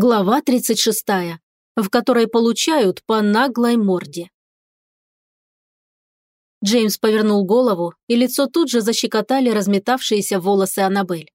Глава 36, в которой получают по наглой морде. Джеймс повернул голову, и лицо тут же защекотали разметавшиеся волосы Аннабель.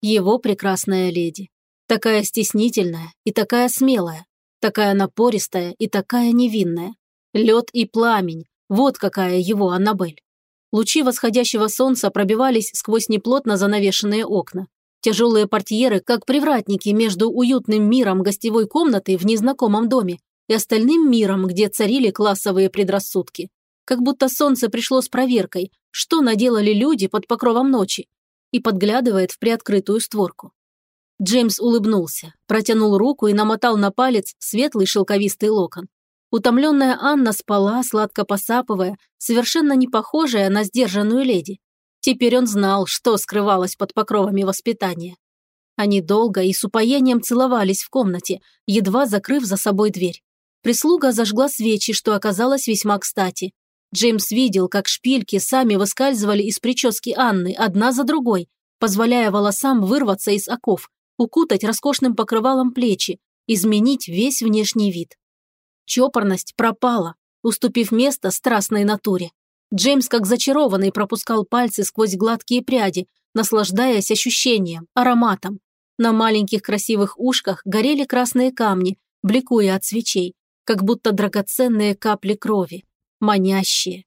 Его прекрасная леди. Такая стеснительная и такая смелая, такая напористая и такая невинная. Лед и пламень – вот какая его Аннабель. Лучи восходящего солнца пробивались сквозь неплотно занавешенные окна. Тяжелые портьеры, как привратники между уютным миром гостевой комнаты в незнакомом доме и остальным миром, где царили классовые предрассудки. Как будто солнце пришло с проверкой, что наделали люди под покровом ночи, и подглядывает в приоткрытую створку. Джеймс улыбнулся, протянул руку и намотал на палец светлый шелковистый локон. Утомленная Анна спала, сладко посапывая, совершенно не похожая на сдержанную леди. Теперь он знал, что скрывалось под покровами воспитания. Они долго и с упоением целовались в комнате, едва закрыв за собой дверь. Прислуга зажгла свечи, что оказалось весьма кстати. Джеймс видел, как шпильки сами выскальзывали из прически Анны одна за другой, позволяя волосам вырваться из оков, укутать роскошным покрывалом плечи, изменить весь внешний вид. Чопорность пропала, уступив место страстной натуре. Джеймс как зачарованный пропускал пальцы сквозь гладкие пряди, наслаждаясь ощущением, ароматом. На маленьких красивых ушках горели красные камни, бликуя от свечей, как будто драгоценные капли крови, манящие.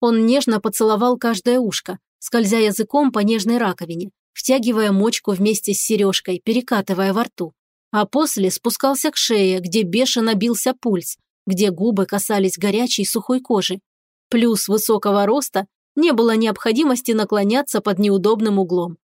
Он нежно поцеловал каждое ушко, скользя языком по нежной раковине, втягивая мочку вместе с сережкой, перекатывая во рту. А после спускался к шее, где бешено бился пульс, где губы касались горячей сухой кожи, Плюс высокого роста не было необходимости наклоняться под неудобным углом.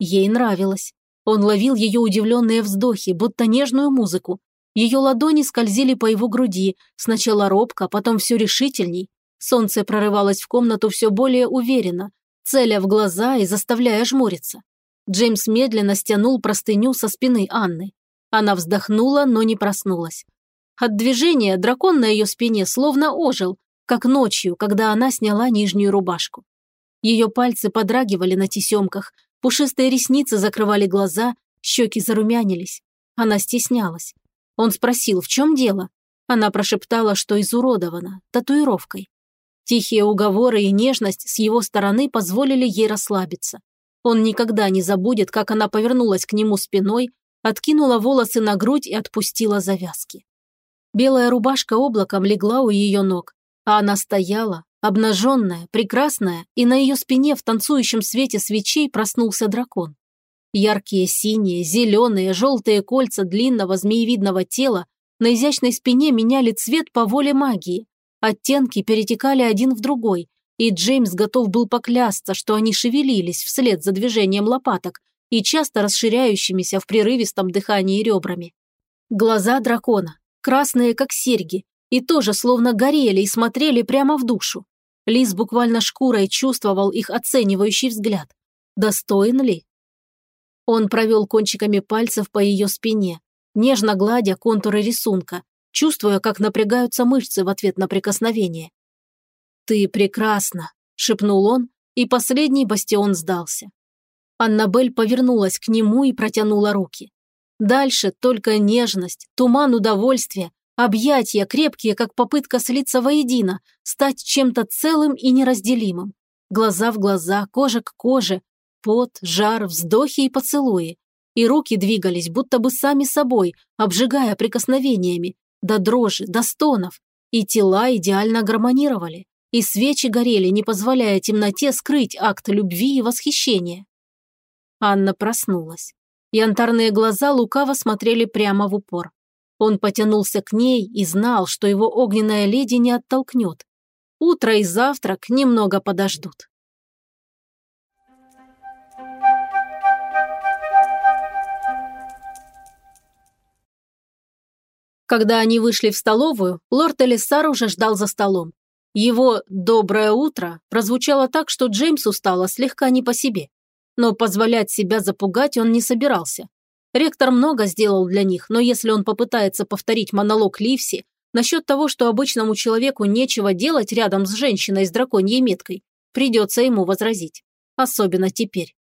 Ей нравилось. Он ловил ее удивленные вздохи, будто нежную музыку. Ее ладони скользили по его груди, сначала робко, потом все решительней. Солнце прорывалось в комнату все более уверенно, целя в глаза и заставляя жмуриться. Джеймс медленно стянул простыню со спины Анны. Она вздохнула, но не проснулась. От движения дракон на ее спине словно ожил, как ночью, когда она сняла нижнюю рубашку. Ее пальцы подрагивали на тесемках, пушистые ресницы закрывали глаза, щеки зарумянились. Она стеснялась. Он спросил, в чем дело? Она прошептала, что изуродована, татуировкой. Тихие уговоры и нежность с его стороны позволили ей расслабиться. Он никогда не забудет, как она повернулась к нему спиной, откинула волосы на грудь и отпустила завязки. Белая рубашка облаком легла у ее ног, а она стояла, обнаженная, прекрасная, и на ее спине в танцующем свете свечей проснулся дракон. Яркие синие, зеленые, желтые кольца длинного змеевидного тела на изящной спине меняли цвет по воле магии. Оттенки перетекали один в другой, и Джеймс готов был поклясться, что они шевелились вслед за движением лопаток и часто расширяющимися в прерывистом дыхании ребрами. Глаза дракона, красные как серьги, и тоже словно горели и смотрели прямо в душу. Лис буквально шкурой чувствовал их оценивающий взгляд. Достоин ли? Он провел кончиками пальцев по ее спине, нежно гладя контуры рисунка, чувствуя, как напрягаются мышцы в ответ на прикосновение. «Ты прекрасна», – шепнул он, и последний бастион сдался. Аннабель повернулась к нему и протянула руки. Дальше только нежность, туман удовольствия, Объятия крепкие, как попытка слиться воедино, стать чем-то целым и неразделимым. Глаза в глаза, кожа к коже, пот, жар, вздохи и поцелуи. И руки двигались, будто бы сами собой, обжигая прикосновениями, до дрожи, до стонов. И тела идеально гармонировали. И свечи горели, не позволяя темноте скрыть акт любви и восхищения. Анна проснулась. Янтарные глаза лукаво смотрели прямо в упор. Он потянулся к ней и знал, что его огненная леди не оттолкнет. Утро и завтрак немного подождут. Когда они вышли в столовую, лорд Элиссар уже ждал за столом. Его «доброе утро» прозвучало так, что Джеймсу стало слегка не по себе. Но позволять себя запугать он не собирался. Ректор много сделал для них, но если он попытается повторить монолог Ливси насчет того, что обычному человеку нечего делать рядом с женщиной с драконьей меткой, придется ему возразить. Особенно теперь.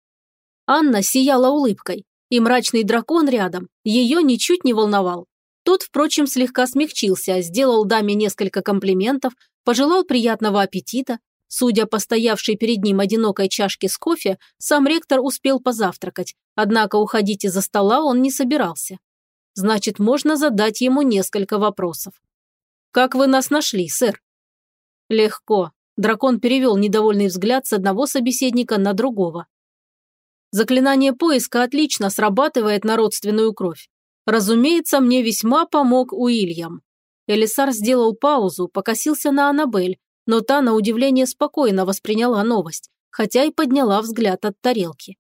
Анна сияла улыбкой. И мрачный дракон рядом ее ничуть не волновал. Тот, впрочем, слегка смягчился, сделал даме несколько комплиментов, пожелал приятного аппетита. Судя по стоявшей перед ним одинокой чашке с кофе, сам ректор успел позавтракать, однако уходить из-за стола он не собирался. Значит, можно задать ему несколько вопросов. «Как вы нас нашли, сэр?» «Легко», Дракон перевел недовольный взгляд с одного собеседника на другого. Заклинание поиска отлично срабатывает на родственную кровь. Разумеется, мне весьма помог Уильям. Элисар сделал паузу, покосился на Аннабель, но та, на удивление, спокойно восприняла новость, хотя и подняла взгляд от тарелки.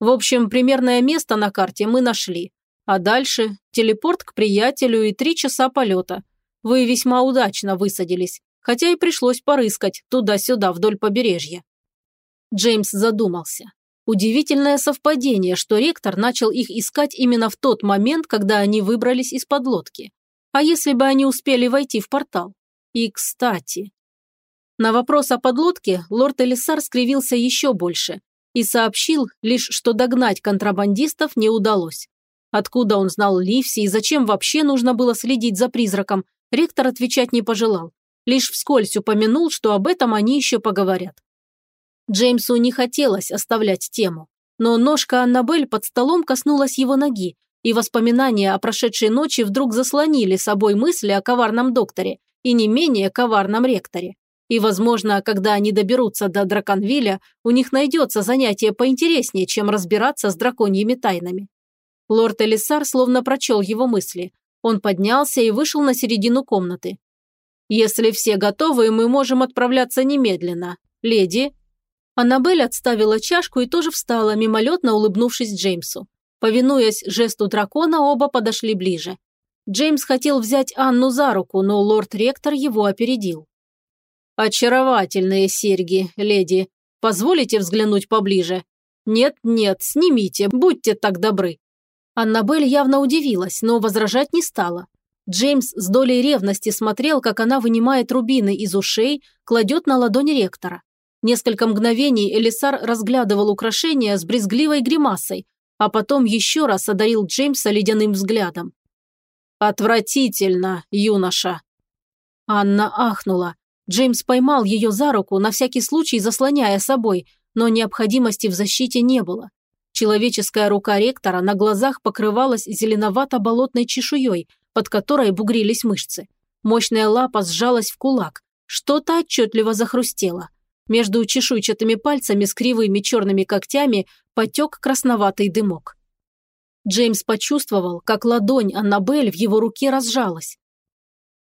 В общем, примерное место на карте мы нашли. А дальше телепорт к приятелю и три часа полета. Вы весьма удачно высадились хотя и пришлось порыскать туда-сюда вдоль побережья. Джеймс задумался. Удивительное совпадение, что ректор начал их искать именно в тот момент, когда они выбрались из подлодки. А если бы они успели войти в портал? И, кстати... На вопрос о подлодке лорд Элисар скривился еще больше и сообщил лишь, что догнать контрабандистов не удалось. Откуда он знал Ливси и зачем вообще нужно было следить за призраком, ректор отвечать не пожелал, лишь вскользь упомянул, что об этом они еще поговорят. Джеймсу не хотелось оставлять тему, но ножка Аннабель под столом коснулась его ноги, и воспоминания о прошедшей ночи вдруг заслонили собой мысли о коварном докторе и не менее коварном ректоре. И, возможно, когда они доберутся до Драконвилля, у них найдется занятие поинтереснее, чем разбираться с драконьими тайнами. Лорд Элисар словно прочел его мысли. Он поднялся и вышел на середину комнаты. Если все готовы, мы можем отправляться немедленно. Леди». Аннабель отставила чашку и тоже встала, мимолетно улыбнувшись Джеймсу. Повинуясь жесту дракона, оба подошли ближе. Джеймс хотел взять Анну за руку, но лорд-ректор его опередил. «Очаровательные серьги, леди. Позволите взглянуть поближе?» «Нет-нет, снимите, будьте так добры». Аннабель явно удивилась, но возражать не стала. Джеймс с долей ревности смотрел, как она вынимает рубины из ушей, кладет на ладонь ректора. Несколько мгновений Элисар разглядывал украшения с брезгливой гримасой, а потом еще раз одарил Джеймса ледяным взглядом. «Отвратительно, юноша!» Анна ахнула. Джеймс поймал ее за руку, на всякий случай заслоняя собой, но необходимости в защите не было. Человеческая рука ректора на глазах покрывалась зеленовато-болотной чешуей, под которой бугрились мышцы. Мощная лапа сжалась в кулак. Что-то отчетливо захрустело. Между чешуйчатыми пальцами с кривыми черными когтями потек красноватый дымок. Джеймс почувствовал, как ладонь Аннабель в его руке разжалась.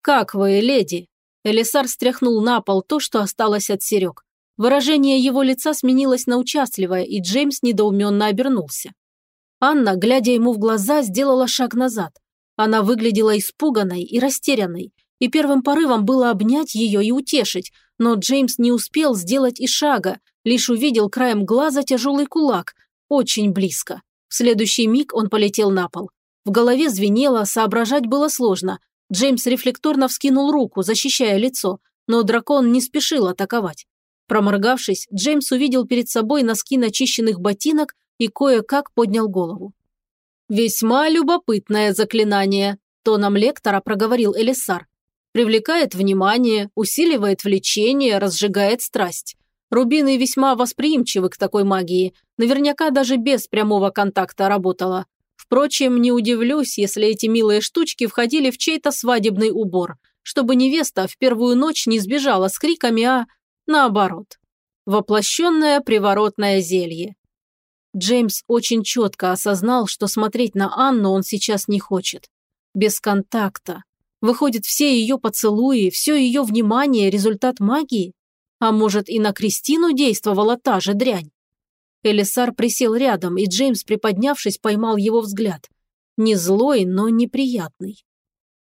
«Как вы, леди?» Элисар стряхнул на пол то, что осталось от серег. Выражение его лица сменилось на участливое, и Джеймс недоуменно обернулся. Анна, глядя ему в глаза, сделала шаг назад. Она выглядела испуганной и растерянной, и первым порывом было обнять ее и утешить, но Джеймс не успел сделать и шага, лишь увидел краем глаза тяжелый кулак, очень близко. В следующий миг он полетел на пол. В голове звенело, соображать было сложно. Джеймс рефлекторно вскинул руку, защищая лицо, но дракон не спешил атаковать. Проморгавшись, Джеймс увидел перед собой носки начищенных ботинок и кое-как поднял голову. «Весьма любопытное заклинание», – тоном лектора проговорил Элисар. «Привлекает внимание, усиливает влечение, разжигает страсть. Рубины весьма восприимчивы к такой магии, наверняка даже без прямого контакта работала. Впрочем, не удивлюсь, если эти милые штучки входили в чей-то свадебный убор, чтобы невеста в первую ночь не сбежала с криками, а наоборот. Воплощенное приворотное зелье. Джеймс очень четко осознал, что смотреть на Анну он сейчас не хочет. Без контакта. Выходит, все ее поцелуи, все ее внимание – результат магии? А может, и на Кристину действовала та же дрянь? Элисар присел рядом, и Джеймс, приподнявшись, поймал его взгляд. Не злой, но неприятный.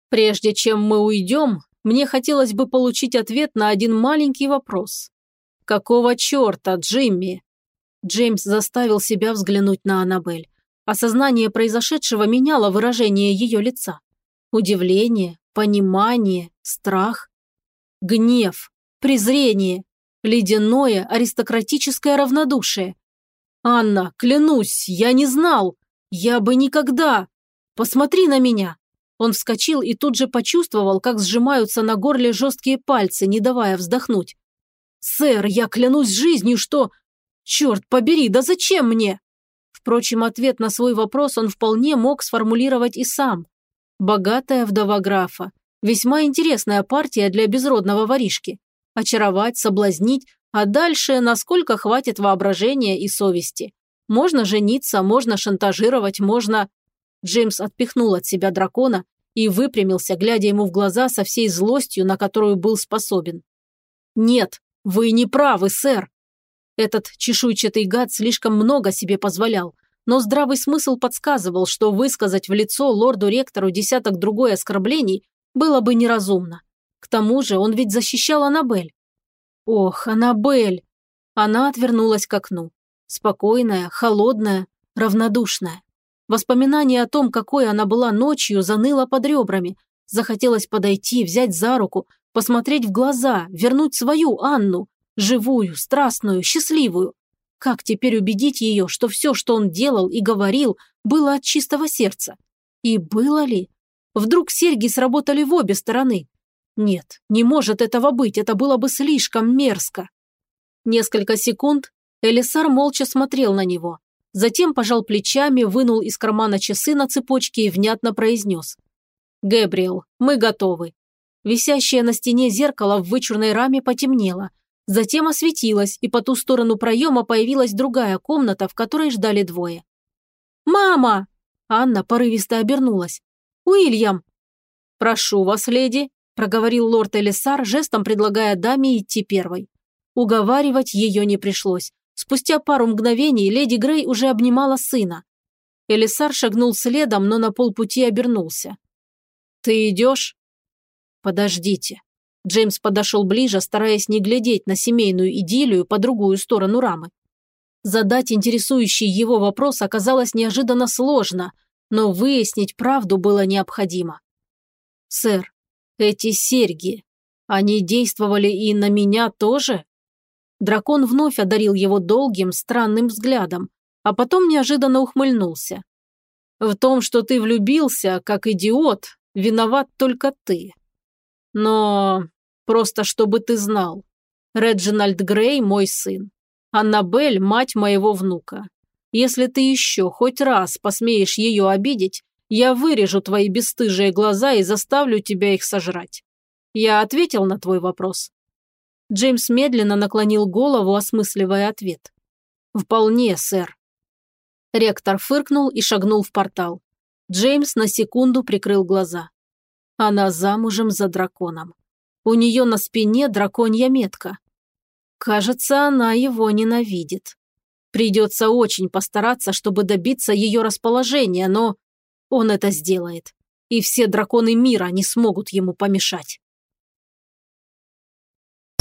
Прежде чем мы уйдем, мне хотелось бы получить ответ на один маленький вопрос. Какого черта, Джимми? Джеймс заставил себя взглянуть на Аннабель. Осознание произошедшего меняло выражение ее лица. Удивление, понимание, страх, гнев, презрение, ледяное аристократическое равнодушие. «Анна, клянусь, я не знал. Я бы никогда! Посмотри на меня!» Он вскочил и тут же почувствовал, как сжимаются на горле жесткие пальцы, не давая вздохнуть. «Сэр, я клянусь жизнью, что... Черт побери, да зачем мне?» Впрочем, ответ на свой вопрос он вполне мог сформулировать и сам. Богатая вдова графа. Весьма интересная партия для безродного воришки. Очаровать, соблазнить, а дальше насколько хватит воображения и совести. Можно жениться, можно шантажировать, можно... Джеймс отпихнул от себя дракона и выпрямился, глядя ему в глаза со всей злостью, на которую был способен. «Нет, вы не правы, сэр. Этот чешуйчатый гад слишком много себе позволял, но здравый смысл подсказывал, что высказать в лицо лорду-ректору десяток другой оскорблений было бы неразумно. К тому же он ведь защищал Аннабель. Ох, Аннабель! Она отвернулась к окну. Спокойная, холодная, равнодушная. Воспоминание о том, какой она была ночью, заныло под ребрами. Захотелось подойти, взять за руку, посмотреть в глаза, вернуть свою Анну, живую, страстную, счастливую. Как теперь убедить ее, что все, что он делал и говорил, было от чистого сердца? И было ли? Вдруг серьги сработали в обе стороны? Нет, не может этого быть, это было бы слишком мерзко. Несколько секунд Элисар молча смотрел на него. Затем пожал плечами, вынул из кармана часы на цепочке и внятно произнес. «Гэбриэл, мы готовы». Висящее на стене зеркало в вычурной раме потемнело – Затем осветилась, и по ту сторону проема появилась другая комната, в которой ждали двое. «Мама!» Анна порывисто обернулась. «Уильям!» «Прошу вас, леди», – проговорил лорд Элисар, жестом предлагая даме идти первой. Уговаривать ее не пришлось. Спустя пару мгновений леди Грей уже обнимала сына. Элисар шагнул следом, но на полпути обернулся. «Ты идешь?» «Подождите», Джеймс подошел ближе, стараясь не глядеть на семейную идиллию по другую сторону рамы. Задать интересующий его вопрос оказалось неожиданно сложно, но выяснить правду было необходимо. «Сэр, эти серьги, они действовали и на меня тоже?» Дракон вновь одарил его долгим, странным взглядом, а потом неожиданно ухмыльнулся. «В том, что ты влюбился, как идиот, виноват только ты. Но Просто чтобы ты знал. Реджинальд Грей – мой сын. Аннабель – мать моего внука. Если ты еще хоть раз посмеешь ее обидеть, я вырежу твои бесстыжие глаза и заставлю тебя их сожрать. Я ответил на твой вопрос?» Джеймс медленно наклонил голову, осмысливая ответ. «Вполне, сэр». Ректор фыркнул и шагнул в портал. Джеймс на секунду прикрыл глаза. Она замужем за драконом. У нее на спине драконья метка. Кажется, она его ненавидит. Придется очень постараться, чтобы добиться ее расположения, но он это сделает. И все драконы мира не смогут ему помешать.